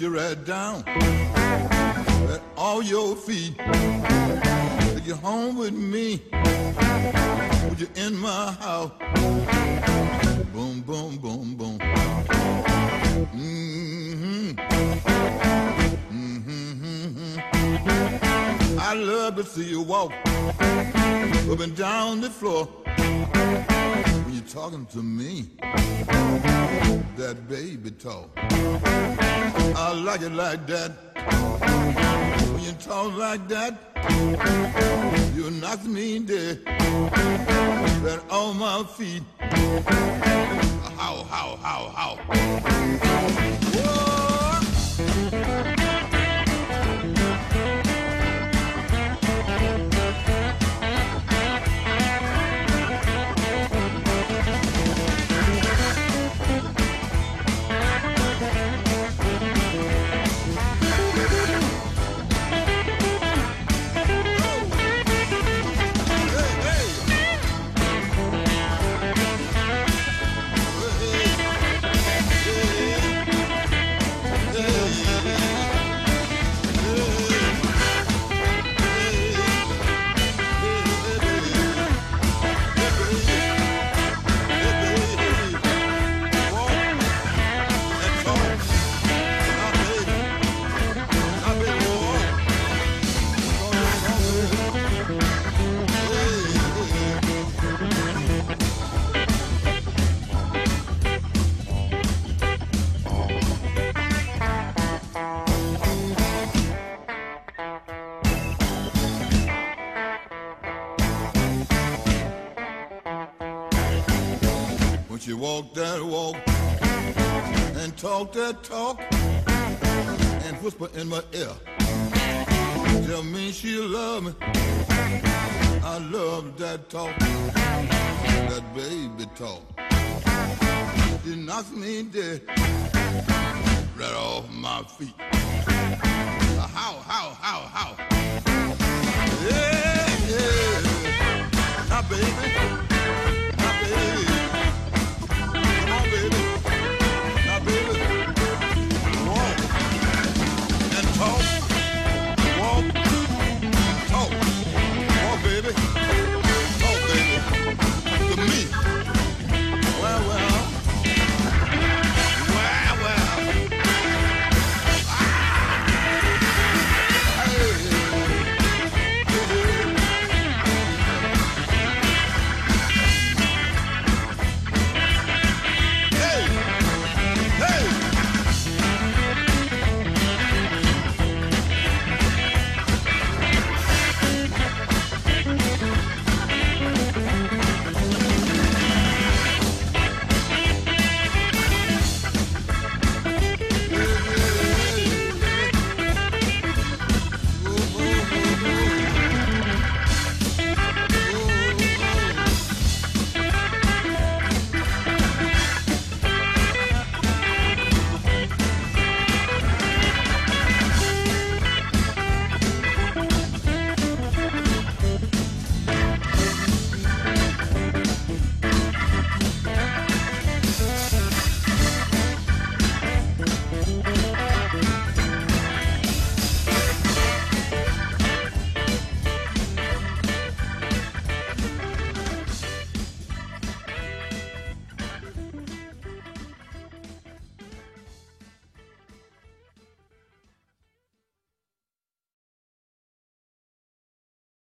you right down at all your feet. Take you home with me. Put you in my house. Boom, boom, boom, boom. Mm-hmm. Mm-hmm. I love to see you walk up and down the floor talking to me. That baby talk. I like it like that. When you talk like that, you knock me dead. That on my feet. How, how, how, how. When she walk that walk and talk that talk and whisper in my ear. Tell me she love me. I love that talk, that baby talk. She knocks me dead right off my feet.